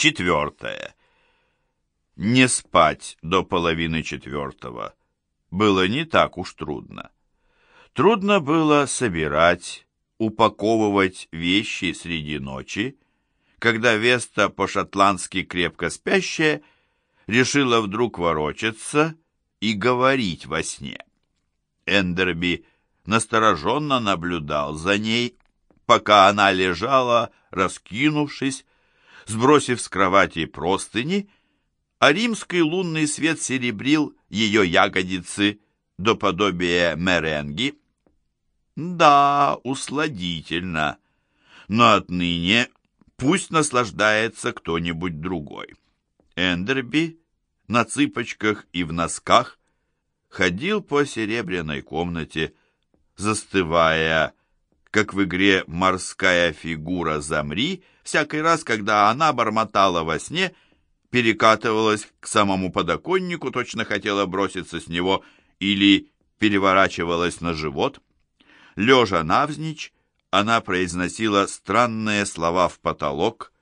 Четвертое. Не спать до половины четвертого было не так уж трудно. Трудно было собирать, упаковывать вещи среди ночи, когда Веста по-шотландски крепко спящая решила вдруг ворочаться и говорить во сне. Эндерби настороженно наблюдал за ней, пока она лежала, раскинувшись, сбросив с кровати простыни, а римский лунный свет серебрил ее ягодицы до подобия меренги. Да, усладительно, но отныне пусть наслаждается кто-нибудь другой. Эндерби на цыпочках и в носках ходил по серебряной комнате, застывая, как в игре «Морская фигура замри», всякий раз, когда она бормотала во сне, перекатывалась к самому подоконнику, точно хотела броситься с него или переворачивалась на живот. Лежа навзничь, она произносила странные слова в потолок,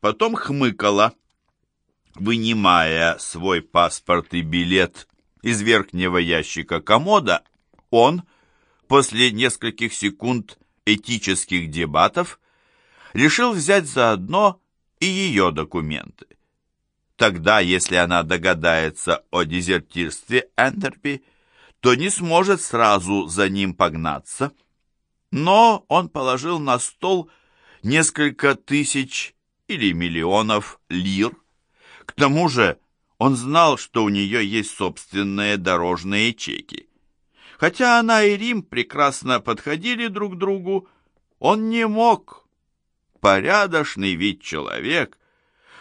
потом хмыкала, вынимая свой паспорт и билет из верхнего ящика комода, он, после нескольких секунд этических дебатов, решил взять заодно и ее документы. Тогда, если она догадается о дезертирстве Эндерби, то не сможет сразу за ним погнаться. Но он положил на стол несколько тысяч или миллионов лир. К тому же он знал, что у нее есть собственные дорожные чеки. Хотя она и Рим прекрасно подходили друг другу, он не мог. Порядочный вид человек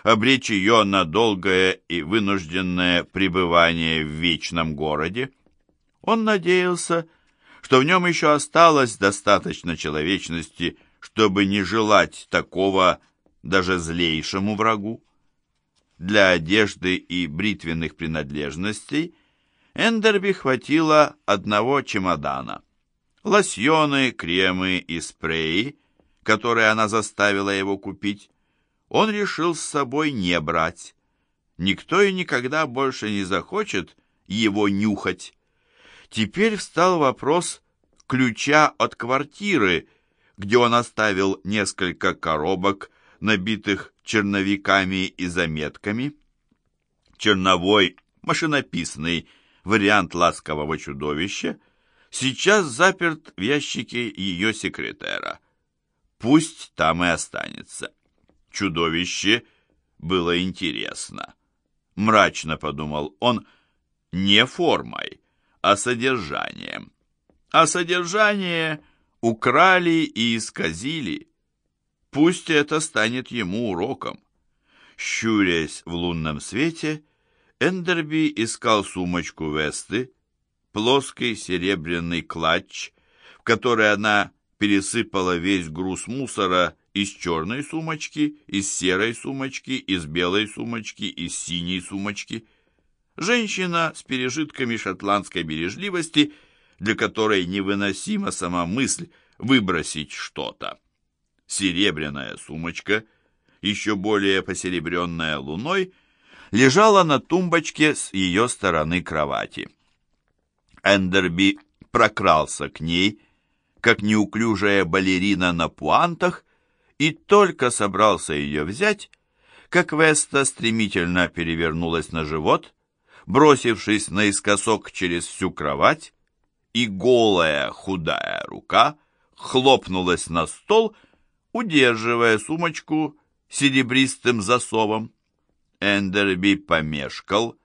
обречь ее на долгое и вынужденное пребывание в вечном городе. Он надеялся, что в нем еще осталось достаточно человечности, чтобы не желать такого даже злейшему врагу. Для одежды и бритвенных принадлежностей Эндерби хватило одного чемодана. Лосьоны, кремы и спреи, которые она заставила его купить, он решил с собой не брать. Никто и никогда больше не захочет его нюхать. Теперь встал вопрос ключа от квартиры, где он оставил несколько коробок, набитых черновиками и заметками. Черновой, машинописный вариант ласкового чудовища сейчас заперт в ящике ее секретера. Пусть там и останется. Чудовище было интересно. Мрачно подумал он, не формой, а содержанием. А содержание украли и исказили. Пусть это станет ему уроком. Щурясь в лунном свете, Эндерби искал сумочку Весты, плоский серебряный клатч, в который она пересыпала весь груз мусора из черной сумочки, из серой сумочки, из белой сумочки, из синей сумочки. Женщина с пережитками шотландской бережливости, для которой невыносима сама мысль выбросить что-то серебряная сумочка, еще более посеребренная луной, лежала на тумбочке с ее стороны кровати. Эндерби прокрался к ней, как неуклюжая балерина на пуантах, и только собрался ее взять, как Веста стремительно перевернулась на живот, бросившись наискосок через всю кровать, и голая худая рука хлопнулась на стол удерживая сумочку серебристым засовом. Эндерби помешкал,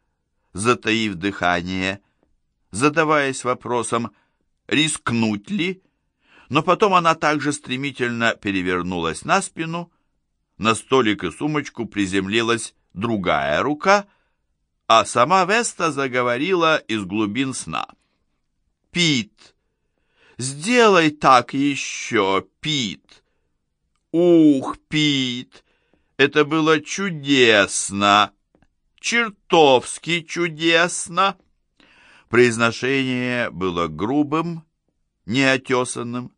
затаив дыхание, задаваясь вопросом, рискнуть ли, но потом она также стремительно перевернулась на спину, на столик и сумочку приземлилась другая рука, а сама Веста заговорила из глубин сна. «Пит, сделай так еще, Пит!» Ух, Пит, это было чудесно, чертовски чудесно. Произношение было грубым, неотесанным,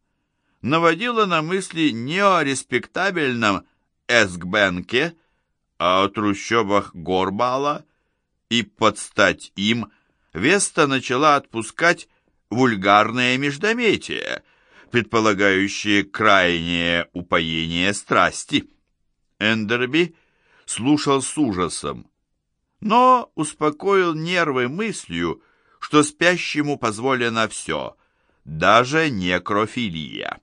наводило на мысли не о респектабельном Эскбенке, А о трущобах Горбала и подстать им Веста начала отпускать вульгарные междометия, предполагающие крайнее упоение страсти. Эндерби слушал с ужасом, но успокоил нервы мыслью, что спящему позволено все, даже некрофилия.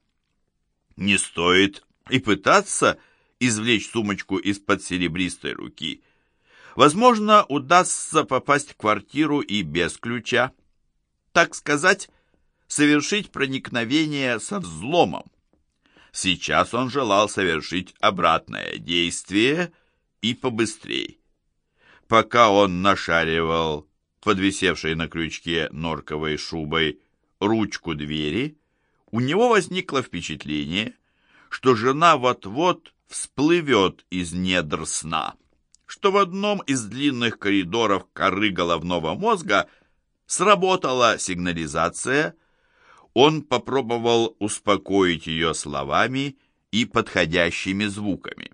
Не стоит и пытаться извлечь сумочку из-под серебристой руки. Возможно, удастся попасть в квартиру и без ключа. Так сказать, совершить проникновение со взломом. Сейчас он желал совершить обратное действие и побыстрее. Пока он нашаривал подвисевшей на крючке норковой шубой ручку двери, у него возникло впечатление, что жена вот-вот всплывет из недр сна, что в одном из длинных коридоров коры головного мозга сработала сигнализация, он попробовал успокоить ее словами и подходящими звуками.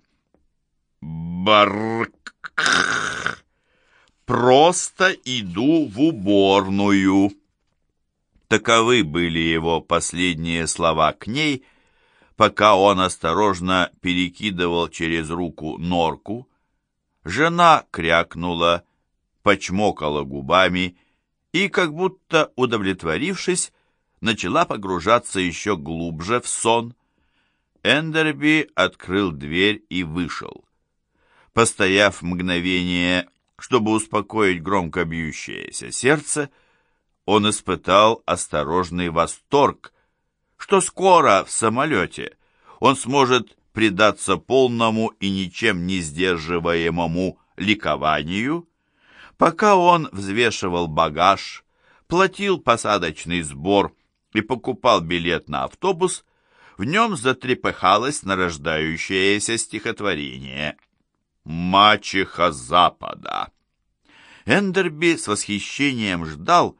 Барк. Просто иду в уборную. Таковы были его последние слова к ней, пока он осторожно перекидывал через руку норку. Жена крякнула, почмокала губами и, как будто удовлетворившись, начала погружаться еще глубже в сон. Эндерби открыл дверь и вышел. Постояв мгновение, чтобы успокоить громко бьющееся сердце, он испытал осторожный восторг, что скоро в самолете он сможет предаться полному и ничем не сдерживаемому ликованию, пока он взвешивал багаж, платил посадочный сбор и покупал билет на автобус, в нем затрепыхалось нарождающееся стихотворение «Мачеха Запада». Эндерби с восхищением ждал,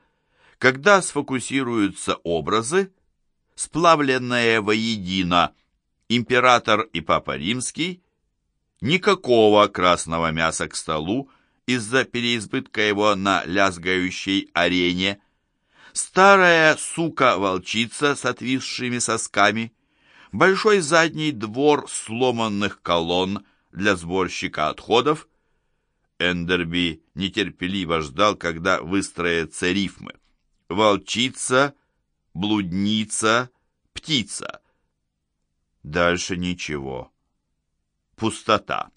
когда сфокусируются образы, сплавленные воедино император и папа римский, никакого красного мяса к столу из-за переизбытка его на лязгающей арене, старая сука-волчица с отвисшими сосками, большой задний двор сломанных колонн для сборщика отходов. Эндерби нетерпеливо ждал, когда выстроятся рифмы. Волчица, блудница, птица. Дальше ничего. Пустота.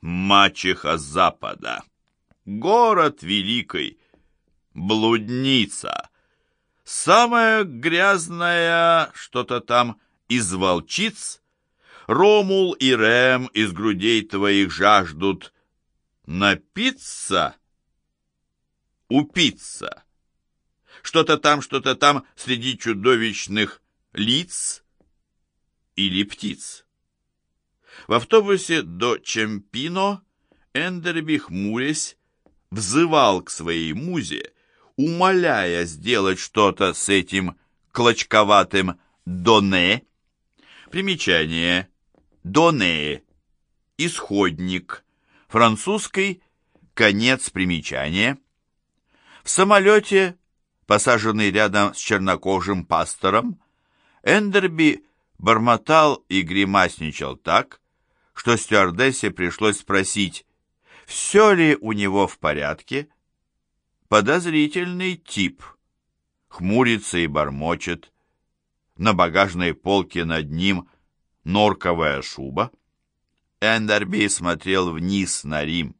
Мачеха Запада. Город великий блудница. Самая грязная что-то там из волчиц. Ромул и Рем из грудей твоих жаждут напиться, упиться. Что-то там, что-то там среди чудовищных лиц или птиц. В автобусе до Чемпино Эндерби, хмурясь, взывал к своей музе, умоляя сделать что-то с этим клочковатым «доне». Примечание. «Доне» – исходник, французский конец примечания. В самолете, посаженный рядом с чернокожим пастором, Эндерби бормотал и гримасничал так, что стюардессе пришлось спросить, все ли у него в порядке, Подозрительный тип. Хмурится и бормочет. На багажной полке над ним норковая шуба. Эндерби смотрел вниз на Рим.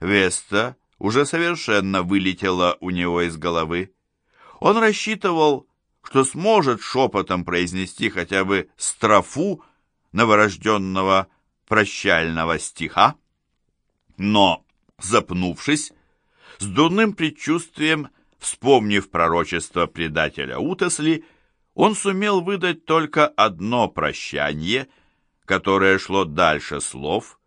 Веста уже совершенно вылетела у него из головы. Он рассчитывал, что сможет шепотом произнести хотя бы строфу новорожденного прощального стиха. Но, запнувшись, с дурным предчувствием, вспомнив пророчество предателя Утесли, он сумел выдать только одно прощание, которое шло дальше слов,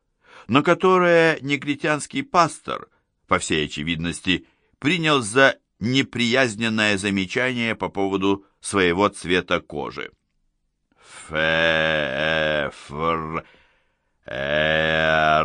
но которое негритянский пастор, по всей очевидности, принял за неприязненное замечание по поводу своего цвета кожи. «Фе-фр... э